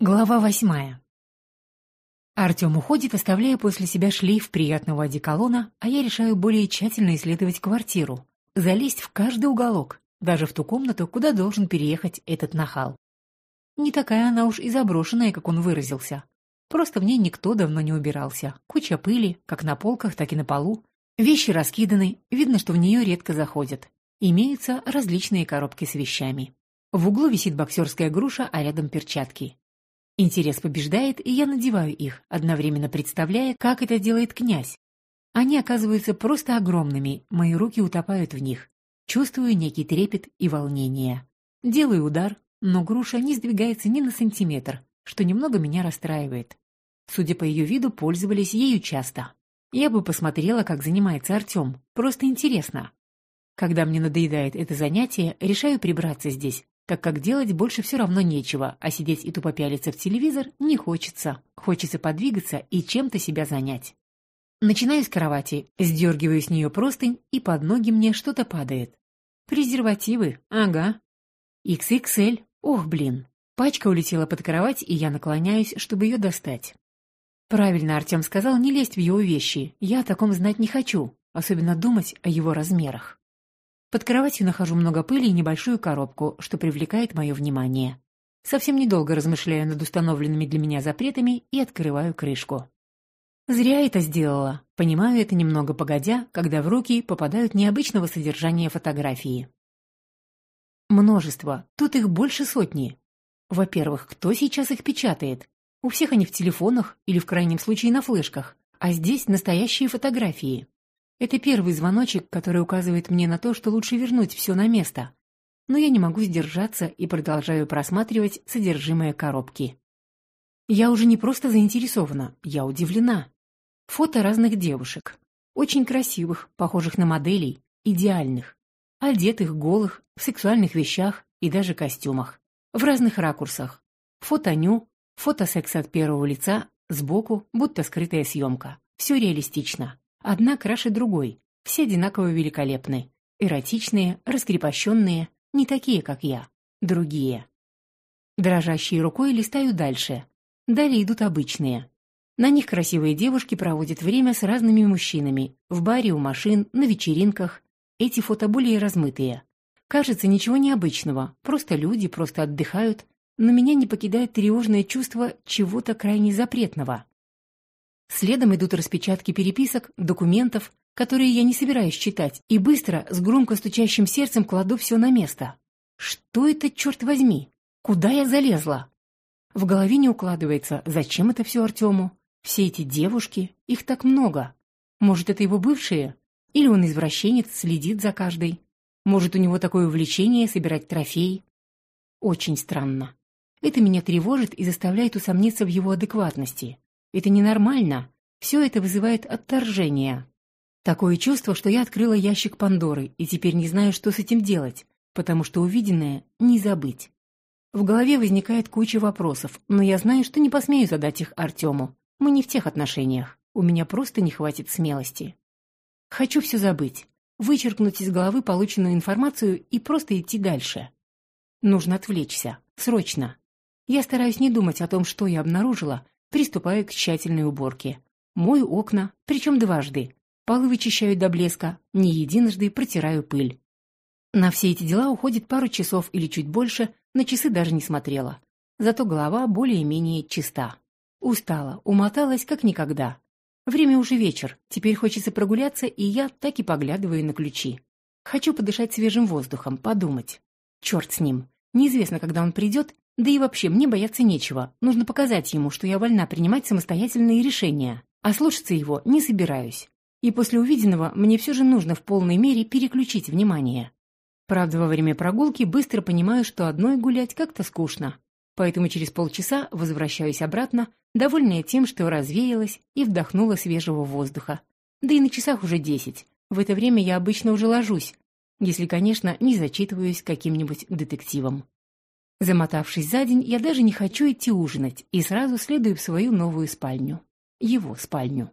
Глава восьмая. Артем уходит, оставляя после себя шлейф приятного одеколона, а я решаю более тщательно исследовать квартиру, залезть в каждый уголок, даже в ту комнату, куда должен переехать этот нахал. Не такая она уж и заброшенная, как он выразился. Просто в ней никто давно не убирался. Куча пыли, как на полках, так и на полу. Вещи раскиданы, видно, что в нее редко заходят. Имеются различные коробки с вещами. В углу висит боксерская груша, а рядом перчатки. Интерес побеждает, и я надеваю их, одновременно представляя, как это делает князь. Они оказываются просто огромными, мои руки утопают в них. Чувствую некий трепет и волнение. Делаю удар, но груша не сдвигается ни на сантиметр, что немного меня расстраивает. Судя по ее виду, пользовались ею часто. Я бы посмотрела, как занимается Артем. Просто интересно. Когда мне надоедает это занятие, решаю прибраться здесь, так как делать больше все равно нечего, а сидеть и тупо пялиться в телевизор не хочется. Хочется подвигаться и чем-то себя занять. Начинаю с кровати, сдергиваю с нее простынь, и под ноги мне что-то падает. Презервативы, ага. XXL, ох, блин. Пачка улетела под кровать, и я наклоняюсь, чтобы ее достать. Правильно Артем сказал не лезть в его вещи, я о таком знать не хочу, особенно думать о его размерах. Под кроватью нахожу много пыли и небольшую коробку, что привлекает мое внимание. Совсем недолго размышляю над установленными для меня запретами и открываю крышку. Зря это сделала. Понимаю это немного погодя, когда в руки попадают необычного содержания фотографии. Множество. Тут их больше сотни. Во-первых, кто сейчас их печатает? У всех они в телефонах или в крайнем случае на флешках. А здесь настоящие фотографии. Это первый звоночек, который указывает мне на то, что лучше вернуть все на место. Но я не могу сдержаться и продолжаю просматривать содержимое коробки. Я уже не просто заинтересована, я удивлена. Фото разных девушек. Очень красивых, похожих на моделей, идеальных. Одетых, голых, в сексуальных вещах и даже костюмах. В разных ракурсах. Фото ню, фото секса от первого лица, сбоку, будто скрытая съемка. Все реалистично. Одна краше другой, все одинаково великолепны. Эротичные, раскрепощенные, не такие, как я. Другие. Дрожащей рукой листаю дальше. Далее идут обычные. На них красивые девушки проводят время с разными мужчинами. В баре, у машин, на вечеринках. Эти фото более размытые. Кажется, ничего необычного. Просто люди, просто отдыхают. Но меня не покидает тревожное чувство чего-то крайне запретного. Следом идут распечатки переписок, документов, которые я не собираюсь читать, и быстро, с громко стучащим сердцем кладу все на место. Что это, черт возьми? Куда я залезла? В голове не укладывается, зачем это все Артему? Все эти девушки, их так много. Может, это его бывшие? Или он извращенец, следит за каждой? Может, у него такое увлечение собирать трофеи? Очень странно. Это меня тревожит и заставляет усомниться в его адекватности. Это ненормально. Все это вызывает отторжение. Такое чувство, что я открыла ящик Пандоры и теперь не знаю, что с этим делать, потому что увиденное не забыть. В голове возникает куча вопросов, но я знаю, что не посмею задать их Артему. Мы не в тех отношениях. У меня просто не хватит смелости. Хочу все забыть, вычеркнуть из головы полученную информацию и просто идти дальше. Нужно отвлечься. Срочно. Я стараюсь не думать о том, что я обнаружила, Приступаю к тщательной уборке. Мою окна, причем дважды. Полы вычищаю до блеска, не единожды протираю пыль. На все эти дела уходит пару часов или чуть больше, на часы даже не смотрела. Зато голова более-менее чиста. Устала, умоталась как никогда. Время уже вечер, теперь хочется прогуляться, и я так и поглядываю на ключи. Хочу подышать свежим воздухом, подумать. Черт с ним. Неизвестно, когда он придет, да и вообще, мне бояться нечего. Нужно показать ему, что я вольна принимать самостоятельные решения. А слушаться его не собираюсь. И после увиденного мне все же нужно в полной мере переключить внимание. Правда, во время прогулки быстро понимаю, что одной гулять как-то скучно. Поэтому через полчаса возвращаюсь обратно, довольная тем, что развеялась и вдохнула свежего воздуха. Да и на часах уже десять. В это время я обычно уже ложусь, если, конечно, не зачитываюсь каким-нибудь детективом. Замотавшись за день, я даже не хочу идти ужинать и сразу следую в свою новую спальню. Его спальню.